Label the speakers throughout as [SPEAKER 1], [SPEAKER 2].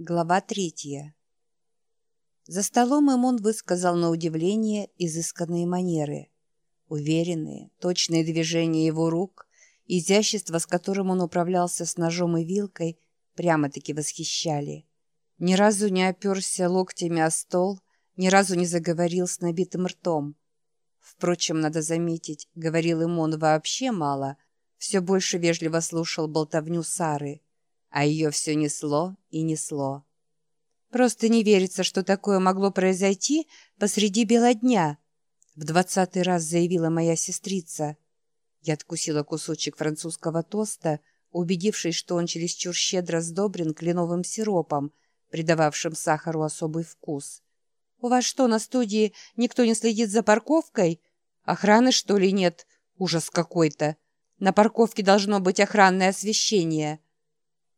[SPEAKER 1] Глава третья. За столом Эмон высказал на удивление изысканные манеры. Уверенные, точные движения его рук, изящество, с которым он управлялся с ножом и вилкой, прямо-таки восхищали. Ни разу не оперся локтями о стол, ни разу не заговорил с набитым ртом. Впрочем, надо заметить, говорил Эмон вообще мало, все больше вежливо слушал болтовню Сары – а ее все несло и несло. Просто не верится, что такое могло произойти посреди бела дня, в двадцатый раз заявила моя сестрица. Я откусила кусочек французского тоста, убедившись, что он чересчур щедро сдобрен кленовым сиропом, придававшим сахару особый вкус. «У вас что, на студии никто не следит за парковкой? Охраны, что ли, нет? Ужас какой-то! На парковке должно быть охранное освещение!»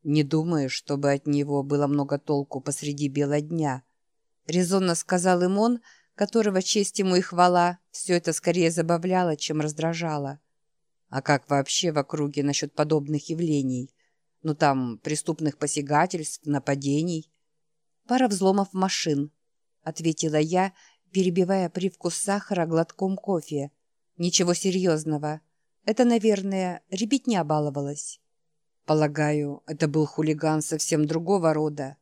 [SPEAKER 1] «Не думаю, чтобы от него было много толку посреди бела дня», — резонно сказал им он, которого честь ему и хвала все это скорее забавляло, чем раздражало. «А как вообще в округе насчет подобных явлений? Ну там, преступных посягательств, нападений?» «Пара взломов машин», — ответила я, перебивая привкус сахара глотком кофе. «Ничего серьезного. Это, наверное, ребятня баловалась». Полагаю, это был хулиган совсем другого рода.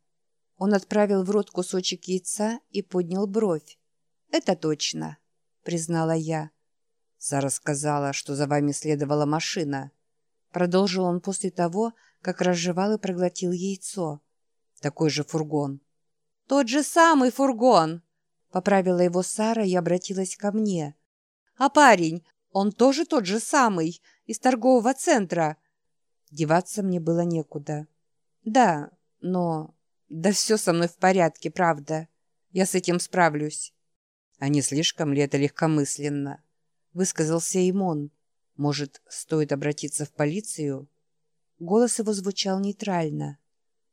[SPEAKER 1] Он отправил в рот кусочек яйца и поднял бровь. «Это точно», — признала я. Сара сказала, что за вами следовала машина. Продолжил он после того, как разжевал и проглотил яйцо. Такой же фургон. «Тот же самый фургон!» Поправила его Сара и обратилась ко мне. «А парень, он тоже тот же самый, из торгового центра. Деваться мне было некуда. Да, но... Да все со мной в порядке, правда. Я с этим справлюсь. А не слишком ли это легкомысленно? Высказался Имон. Может, стоит обратиться в полицию? Голос его звучал нейтрально.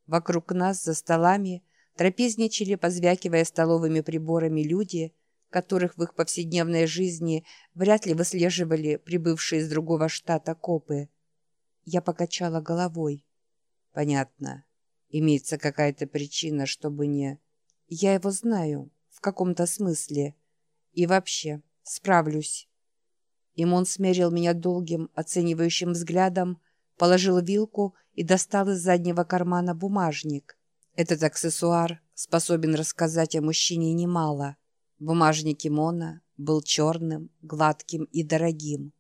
[SPEAKER 1] Вокруг нас, за столами, трапезничали, позвякивая столовыми приборами люди, которых в их повседневной жизни вряд ли выслеживали прибывшие из другого штата копы. Я покачала головой. Понятно. Имеется какая-то причина, чтобы не... Я его знаю, в каком-то смысле. И вообще, справлюсь. Имон смерил меня долгим, оценивающим взглядом, положил вилку и достал из заднего кармана бумажник. Этот аксессуар способен рассказать о мужчине немало. Бумажник Имона был черным, гладким и дорогим.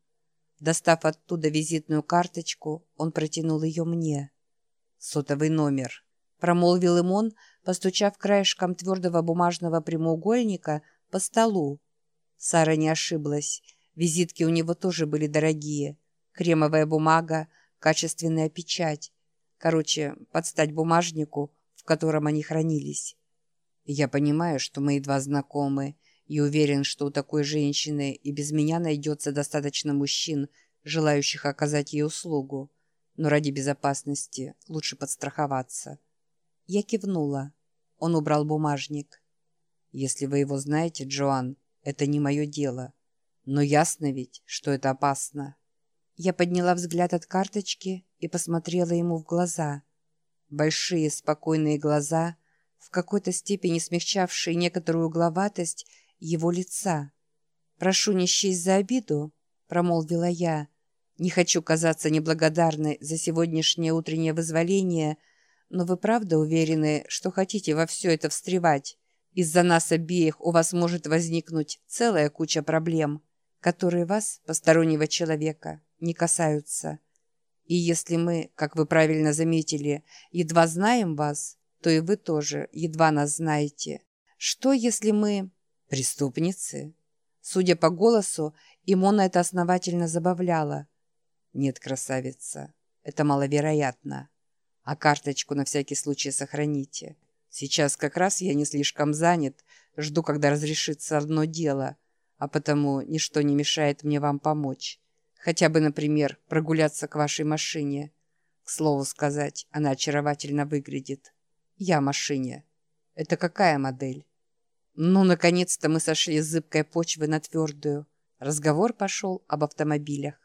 [SPEAKER 1] Достав оттуда визитную карточку, он протянул ее мне. «Сотовый номер», — промолвил им он, постучав краешком твердого бумажного прямоугольника по столу. Сара не ошиблась. Визитки у него тоже были дорогие. Кремовая бумага, качественная печать. Короче, подстать бумажнику, в котором они хранились. Я понимаю, что мы едва знакомы, и уверен, что у такой женщины и без меня найдется достаточно мужчин, желающих оказать ей услугу. Но ради безопасности лучше подстраховаться. Я кивнула. Он убрал бумажник. «Если вы его знаете, Джоан, это не мое дело. Но ясно ведь, что это опасно». Я подняла взгляд от карточки и посмотрела ему в глаза. Большие, спокойные глаза, в какой-то степени смягчавшие некоторую угловатость его лица. «Прошу не счесть за обиду», — промолвила я. «Не хочу казаться неблагодарной за сегодняшнее утреннее вызволение, но вы правда уверены, что хотите во все это встревать? Из-за нас обеих у вас может возникнуть целая куча проблем, которые вас, постороннего человека, не касаются. И если мы, как вы правильно заметили, едва знаем вас, то и вы тоже едва нас знаете. Что, если мы...» Преступницы? Судя по голосу, Имона это основательно забавляло. Нет, красавица, это маловероятно. А карточку на всякий случай сохраните. Сейчас как раз я не слишком занят, жду, когда разрешится одно дело, а потому ничто не мешает мне вам помочь. Хотя бы, например, прогуляться к вашей машине. К слову сказать, она очаровательно выглядит. Я машине. Это какая модель? Ну, наконец-то мы сошли с зыбкой почвы на твердую. Разговор пошел об автомобилях.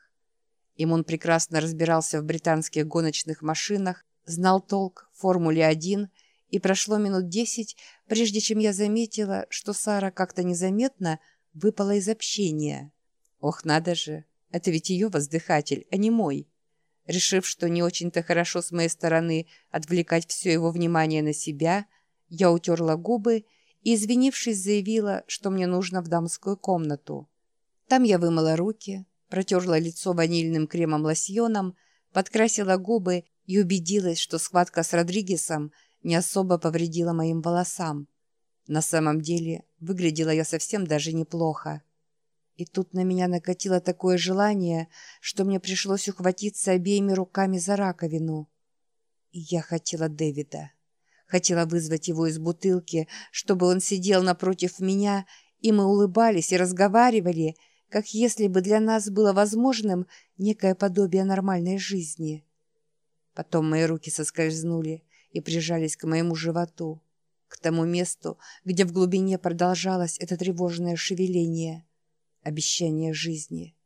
[SPEAKER 1] Им он прекрасно разбирался в британских гоночных машинах, знал толк в Формуле-1 и прошло минут десять, прежде чем я заметила, что Сара как-то незаметно выпала из общения. Ох, надо же, это ведь ее воздыхатель, а не мой. Решив, что не очень-то хорошо с моей стороны отвлекать все его внимание на себя, я утерла губы и, извинившись, заявила, что мне нужно в дамскую комнату. Там я вымыла руки, протерла лицо ванильным кремом-лосьоном, подкрасила губы и убедилась, что схватка с Родригесом не особо повредила моим волосам. На самом деле, выглядела я совсем даже неплохо. И тут на меня накатило такое желание, что мне пришлось ухватиться обеими руками за раковину. И я хотела Дэвида. Хотела вызвать его из бутылки, чтобы он сидел напротив меня, и мы улыбались и разговаривали, как если бы для нас было возможным некое подобие нормальной жизни. Потом мои руки соскользнули и прижались к моему животу, к тому месту, где в глубине продолжалось это тревожное шевеление, обещание жизни.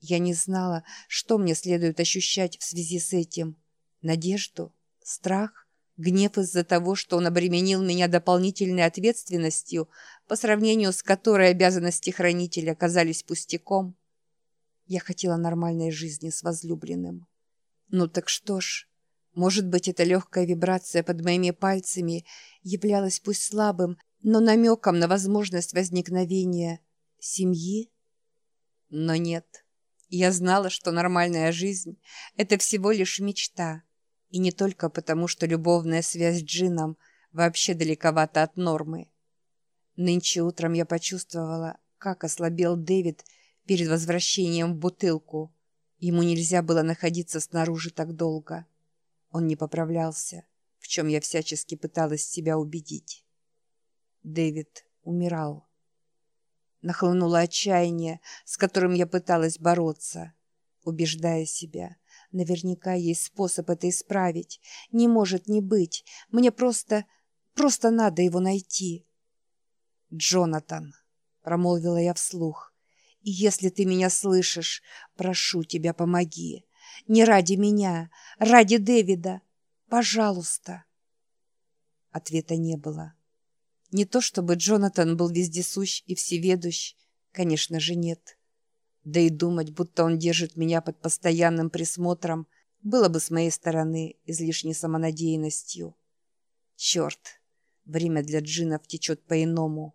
[SPEAKER 1] Я не знала, что мне следует ощущать в связи с этим. Надежду? Страх? Гнев из-за того, что он обременил меня дополнительной ответственностью, по сравнению с которой обязанности хранителя оказались пустяком. Я хотела нормальной жизни с возлюбленным. Ну так что ж, может быть, эта легкая вибрация под моими пальцами являлась пусть слабым, но намеком на возможность возникновения семьи? Но нет. Я знала, что нормальная жизнь — это всего лишь мечта — и не только потому, что любовная связь с Джином вообще далековата от нормы. Нынче утром я почувствовала, как ослабел Дэвид перед возвращением в бутылку. Ему нельзя было находиться снаружи так долго. Он не поправлялся, в чем я всячески пыталась себя убедить. Дэвид умирал. Нахлынуло отчаяние, с которым я пыталась бороться, убеждая себя — Наверняка есть способ это исправить. Не может не быть. Мне просто... просто надо его найти. «Джонатан», — промолвила я вслух, — «если ты меня слышишь, прошу тебя, помоги. Не ради меня, ради Дэвида. Пожалуйста». Ответа не было. Не то чтобы Джонатан был вездесущ и всеведущ, конечно же, нет. Да и думать, будто он держит меня под постоянным присмотром, было бы с моей стороны излишней самонадеянностью. Черт, время для джинов течет по-иному.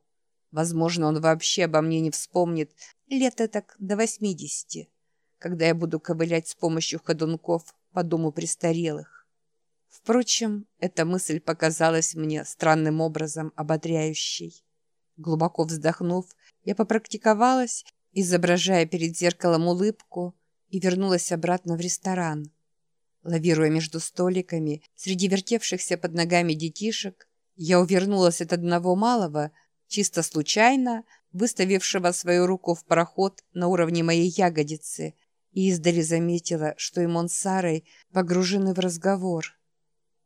[SPEAKER 1] Возможно, он вообще обо мне не вспомнит лет так до восьмидесяти, когда я буду ковылять с помощью ходунков по дому престарелых. Впрочем, эта мысль показалась мне странным образом ободряющей. Глубоко вздохнув, я попрактиковалась изображая перед зеркалом улыбку, и вернулась обратно в ресторан. Лавируя между столиками, среди вертевшихся под ногами детишек, я увернулась от одного малого, чисто случайно, выставившего свою руку в пароход на уровне моей ягодицы, и издали заметила, что Имон с погружены в разговор.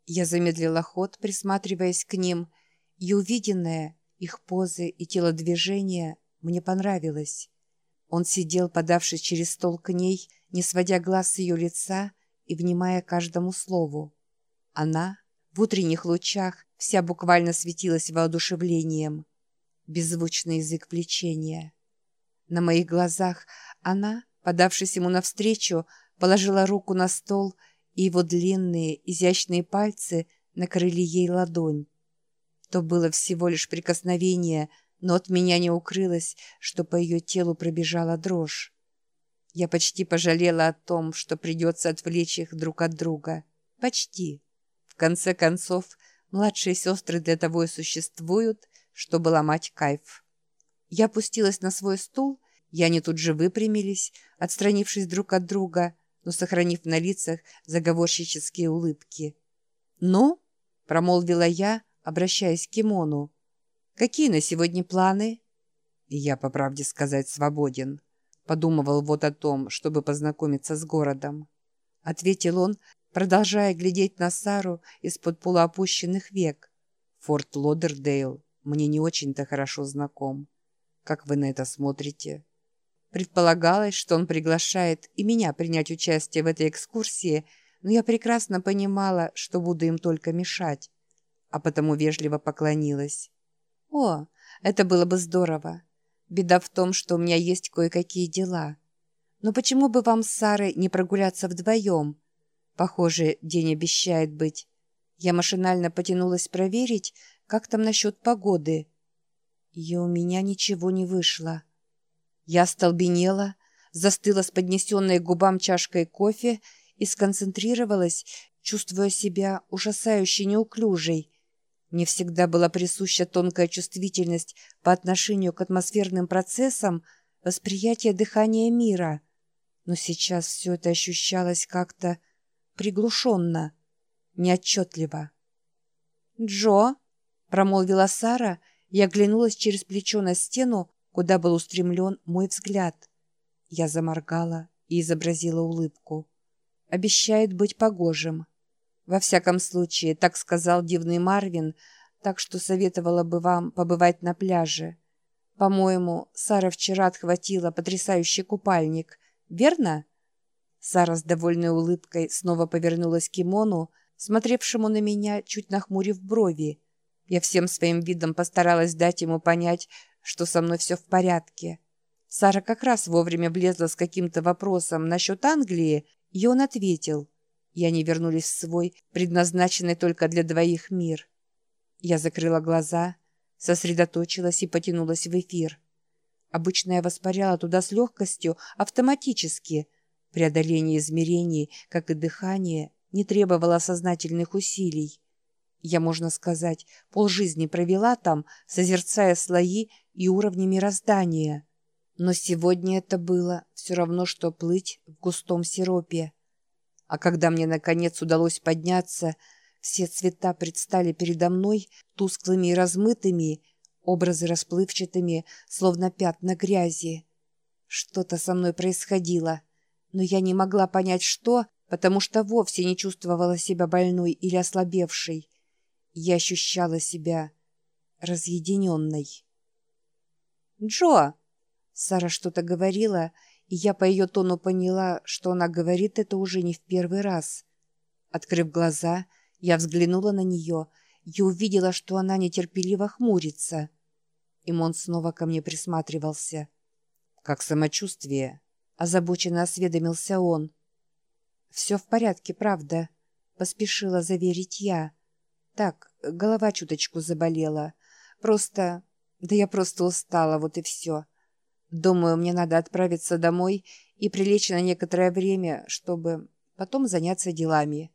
[SPEAKER 1] Я замедлила ход, присматриваясь к ним, и увиденное, их позы и телодвижения мне понравилось. Он сидел, подавшись через стол к ней, не сводя глаз с ее лица и внимая каждому слову. Она в утренних лучах вся буквально светилась воодушевлением. Беззвучный язык влечения. На моих глазах она, подавшись ему навстречу, положила руку на стол, и его длинные, изящные пальцы накрыли ей ладонь. То было всего лишь прикосновение — но от меня не укрылось, что по ее телу пробежала дрожь. Я почти пожалела о том, что придется отвлечь их друг от друга. Почти. В конце концов, младшие сестры для того и существуют, чтобы ломать кайф. Я опустилась на свой стул, и они тут же выпрямились, отстранившись друг от друга, но сохранив на лицах заговорщические улыбки. «Ну?» — промолвила я, обращаясь к Кимону. Какие на сегодня планы?» Я, по правде сказать, свободен. Подумывал вот о том, чтобы познакомиться с городом. Ответил он, продолжая глядеть на Сару из-под полуопущенных век. Форт Лодердейл мне не очень-то хорошо знаком. Как вы на это смотрите? Предполагалось, что он приглашает и меня принять участие в этой экскурсии, но я прекрасно понимала, что буду им только мешать. а потому вежливо поклонилась. «О, это было бы здорово. Беда в том, что у меня есть кое-какие дела. Но почему бы вам с Сарой не прогуляться вдвоем? Похоже, день обещает быть. Я машинально потянулась проверить, как там насчет погоды. И у меня ничего не вышло. Я столбенела, застыла с поднесенной к губам чашкой кофе и сконцентрировалась, чувствуя себя ужасающе неуклюжей. Мне всегда была присуща тонкая чувствительность по отношению к атмосферным процессам восприятия дыхания мира. Но сейчас все это ощущалось как-то приглушенно, неотчетливо. «Джо!» — промолвила Сара и оглянулась через плечо на стену, куда был устремлен мой взгляд. Я заморгала и изобразила улыбку. «Обещает быть погожим». Во всяком случае, так сказал дивный Марвин, так что советовала бы вам побывать на пляже. По-моему, Сара вчера отхватила потрясающий купальник, верно? Сара с довольной улыбкой снова повернулась к кимону, смотревшему на меня, чуть нахмурив брови. Я всем своим видом постаралась дать ему понять, что со мной все в порядке. Сара как раз вовремя влезла с каким-то вопросом насчет Англии, и он ответил — и они вернулись в свой, предназначенный только для двоих мир. Я закрыла глаза, сосредоточилась и потянулась в эфир. Обычно я воспаряла туда с легкостью, автоматически. Преодоление измерений, как и дыхание, не требовало сознательных усилий. Я, можно сказать, полжизни провела там, созерцая слои и уровни мироздания. Но сегодня это было все равно, что плыть в густом сиропе. А когда мне, наконец, удалось подняться, все цвета предстали передо мной тусклыми и размытыми, образы расплывчатыми, словно пятна грязи. Что-то со мной происходило, но я не могла понять, что, потому что вовсе не чувствовала себя больной или ослабевшей. Я ощущала себя разъединенной. «Джо!» Сара что-то говорила, я по ее тону поняла, что она говорит это уже не в первый раз. Открыв глаза, я взглянула на нее и увидела, что она нетерпеливо хмурится. Имон снова ко мне присматривался. «Как самочувствие?» — озабоченно осведомился он. «Все в порядке, правда», — поспешила заверить я. «Так, голова чуточку заболела. Просто... Да я просто устала, вот и все». Думаю, мне надо отправиться домой и прилечь на некоторое время, чтобы потом заняться делами.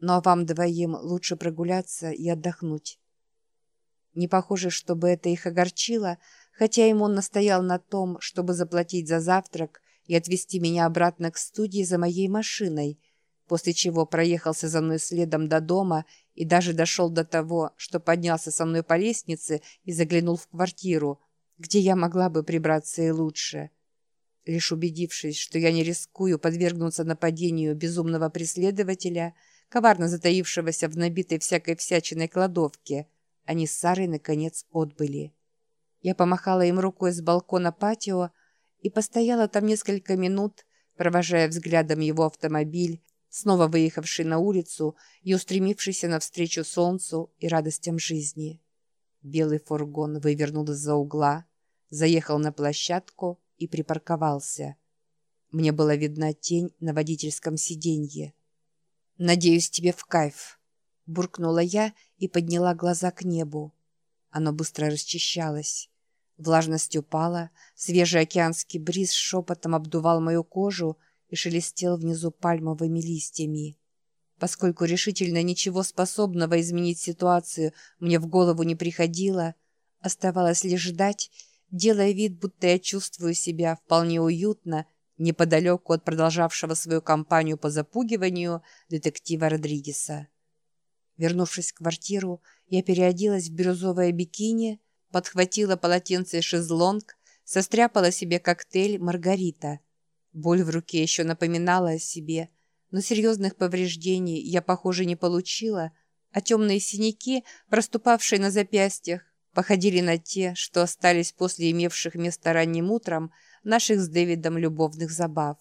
[SPEAKER 1] Ну а вам двоим лучше прогуляться и отдохнуть. Не похоже, чтобы это их огорчило, хотя им он настоял на том, чтобы заплатить за завтрак и отвезти меня обратно к студии за моей машиной, после чего проехался за мной следом до дома и даже дошел до того, что поднялся со мной по лестнице и заглянул в квартиру – где я могла бы прибраться и лучше. Лишь убедившись, что я не рискую подвергнуться нападению безумного преследователя, коварно затаившегося в набитой всякой всячиной кладовке, они с Сарой, наконец, отбыли. Я помахала им рукой с балкона патио и постояла там несколько минут, провожая взглядом его автомобиль, снова выехавший на улицу и устремившийся навстречу солнцу и радостям жизни. Белый фургон вывернул из-за угла, заехал на площадку и припарковался. Мне была видна тень на водительском сиденье. «Надеюсь, тебе в кайф», — буркнула я и подняла глаза к небу. Оно быстро расчищалось. Влажность упала, свежий океанский бриз шепотом обдувал мою кожу и шелестел внизу пальмовыми листьями. Поскольку решительно ничего способного изменить ситуацию мне в голову не приходило, оставалось лишь ждать, делая вид, будто я чувствую себя вполне уютно неподалеку от продолжавшего свою кампанию по запугиванию детектива Родригеса. Вернувшись в квартиру, я переоделась в бирюзовое бикини, подхватила полотенце и шезлонг, состряпала себе коктейль «Маргарита». Боль в руке еще напоминала о себе – но серьезных повреждений я, похоже, не получила, а темные синяки, проступавшие на запястьях, походили на те, что остались после имевших место ранним утром наших с Дэвидом любовных забав.